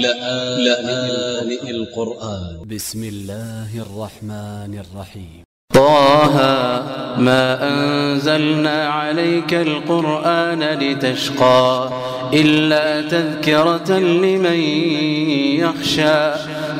لآن القرآن. ب س م الله الرحمن الرحيم. طه ما أنزلنا عليك القرآن لتشقى إلا تذكرة لمن يخشى.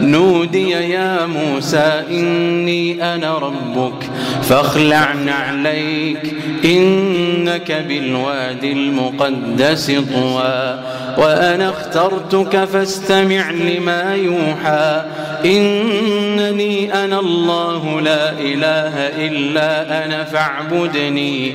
نودي يا موسى إني أنا ربك فاخلع نعليك إنك بالوادي المقدس طوى وأنا اخترتك فاستمع لما يوحى إنني أنا الله لا إله إلا أنا فاعبدني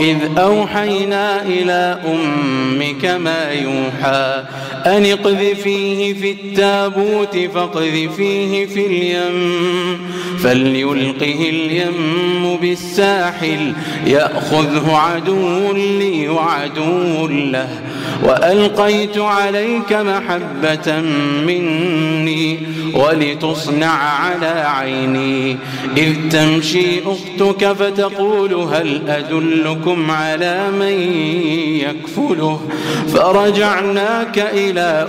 إذ أوحينا إلى أمك ما يوحى أن اقذفيه في التابوت فاقذفيه في اليم فليلقه اليم بالساحل يأخذه عدو لي وعدو له وألقيت عليك محبة مني ولتصنع على عيني إذ تمشي أختك فتقول هل أدلكم على من يكفله. فرجعناك إلى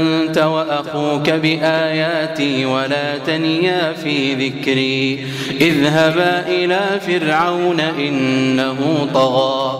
أنت وأخوك بآياتي ولا تنيا في ذكري. إذهبا إلى فرعون إنه طغى.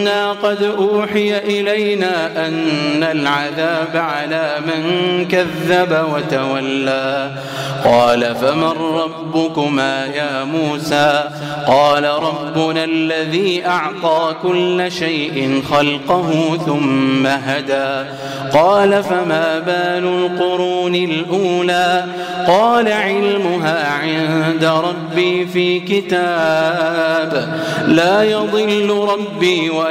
إنا قد أوحي إلينا أن العذاب على من كذب وتولى. قال فمن ربكما يا موسى؟ قال ربنا الذي أعطى كل شيء خلقه ثم هدى. قال فما بال القرون الأولى؟ قال علمها عند ربي في كتاب. لا يضل ربي ولا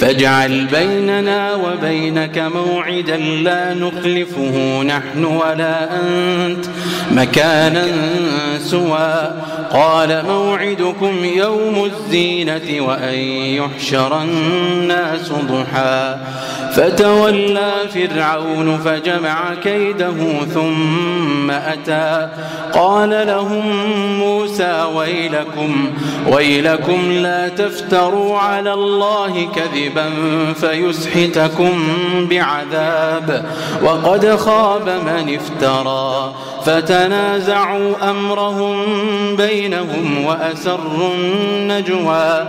فاجعل بيننا وبينك موعدا لا نخلفه نحن ولا أنت مكانا سوى. قال موعدكم يوم الزينة وأن يحشر الناس ضحى. فتولى فرعون فجمع كيده ثم أتى. قال لهم موسى ويلكم ويلكم لا تفتروا على الله كذبا. فيسحتكم بعذاب وقد خاب من افترى فتنازعوا أمرهم بينهم وأسروا النجوى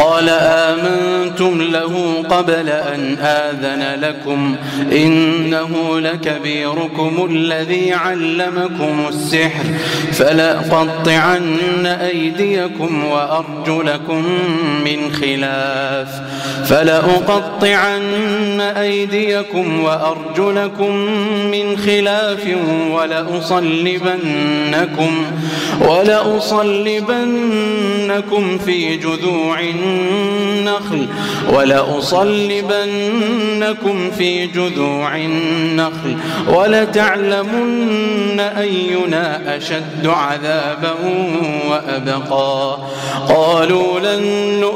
قال آمنتم له قبل أن آذن لكم إنه لكبيركم الذي علمكم السحر فلأقطعن أيديكم وأرجلكم من خلاف فلأقطعن أيديكم وأرجلكم من خلاف ولأصلبنكم ولأصلبنكم في جذوع النخل ولأصلبنكم في جذوع النخل ولتعلمن أينا أشد عذابا وأبقى. قالوا لن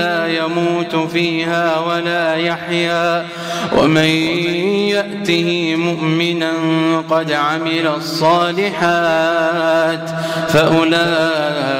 لا يموت فيها ولا يحيا. ومن يأته مؤمنا قد عمل الصالحات فأولئك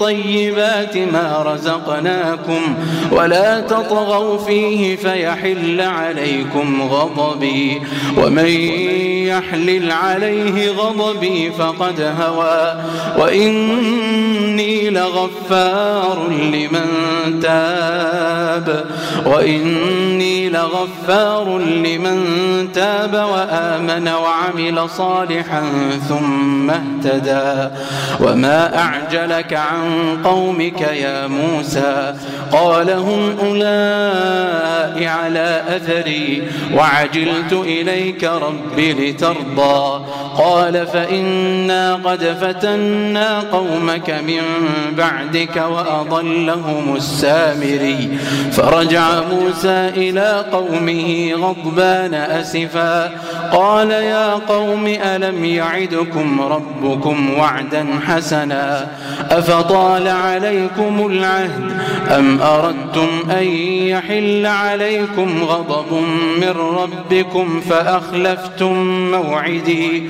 طيبات ما رزقناكم ولا تطغوا فيه فيحل عليكم غضبي ومن يحلل عليه غضبي فقد هوى وإني لغفار لمن تاب وإني لغفار لمن تاب وآمن وعمل صالحا ثم اهتدى وما أعجلك عن قومك يا موسى قال هم أولئك على أثري وعجلت إليك رب لترضى قال فإنا قد فتنا قومك من بعدك وأضلهم السامري فرجع موسى إلى قومه غضبان أسفا قال يا قوم ألم يعدكم ربكم وعدا حسنا أفطال عليكم العهد. أم أردتم أن يحل عليكم غضب من ربكم فأخلفتم موعدي؟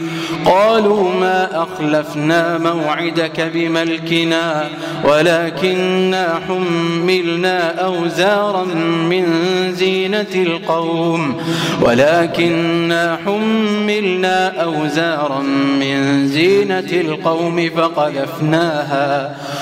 قالوا ما أخلفنا موعدك بملكنا ولكننا حملنا أوزارا من زينة القوم. ولكننا حملنا أوزارا من زينة القوم فقذفناها.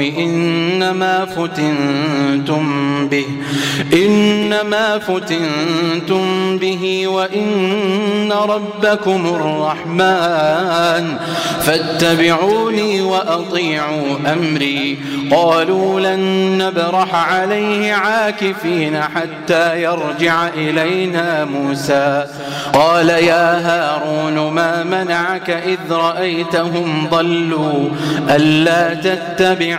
إنما فتنتم به إنما فتنتم به وإن ربكم الرحمن. فاتبعوني وأطيعوا أمري. قالوا لن نبرح عليه عاكفين حتى يرجع إلينا موسى. قال يا هارون ما منعك إذ رأيتهم ضلوا؟ ألا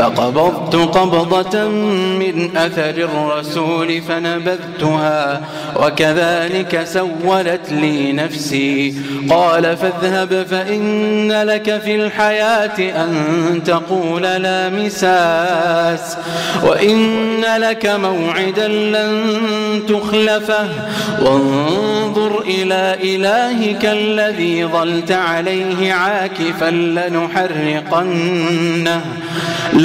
فقبضت قبضة من أثر الرسول فنبذتها وكذلك سولت لي نفسي. قال فاذهب فإن لك في الحياة أن تقول لا مساس وإن لك موعدا لن تخلفه. وانظر إلى إلهك الذي ظلت عليه عاكفا لنحرقنه.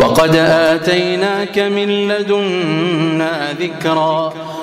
وقد آتيناك من لدنا ذكرا.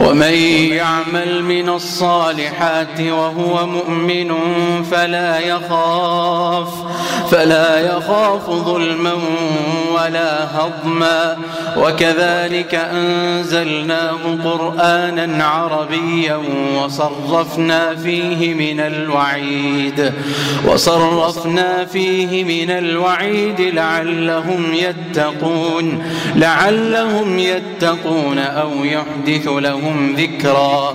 ومن يعمل من الصالحات وهو مؤمن فلا يخاف. فلا يخاف ظلما ولا هضما. وكذلك أنزلناه قرآنا عربيا وصرفنا فيه من الوعيد وصرفنا فيه من الوعيد لعلهم يتقون لعلهم يتقون أو يحدث لهم ذكرا.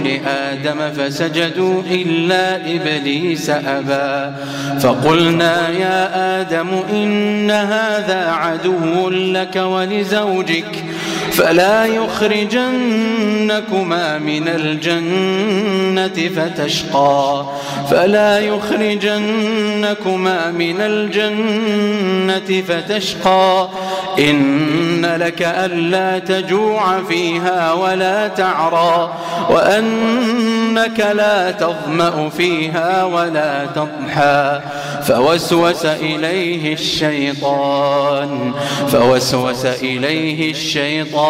لآدم فسجدوا إلا إبليس أبى فقلنا يا آدم إن هذا عدو لك ولزوجك فلا يخرجنكما من الجنة فتشقى فلا يخرجنكما من الجنة فتشقى إن لك ألا تجوع فيها ولا تعرى وأنك لا تظمأ فيها ولا تضحى فوسوس إليه الشيطان فوسوس إليه الشيطان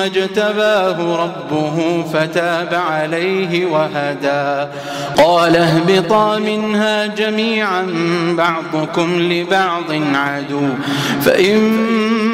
اجتباه ربه فتاب عليه وهدى. قال اهبطا منها جميعا بعضكم لبعض عدو. فإما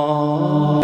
Oh.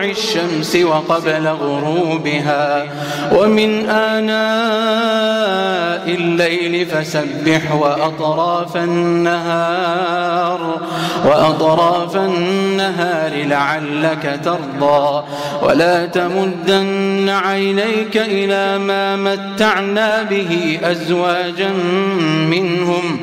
الشمس وقبل غروبها. ومن آناء الليل فسبح وأطراف النهار. وأطراف النهار لعلك ترضى. ولا تمدن عينيك إلى ما متعنا به أزواجا منهم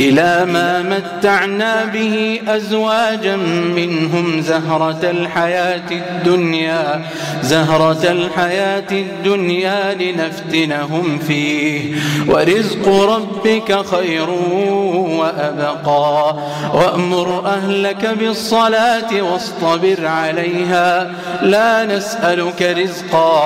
إلى ما متعنا به أزواجا منهم. زهرة الحياة الدنيا زهرة الحياة الدنيا لنفتنهم فيه. ورزق ربك خير وأبقى. وأمر أهلك بالصلاة واصطبر عليها. لا نسألك رزقا.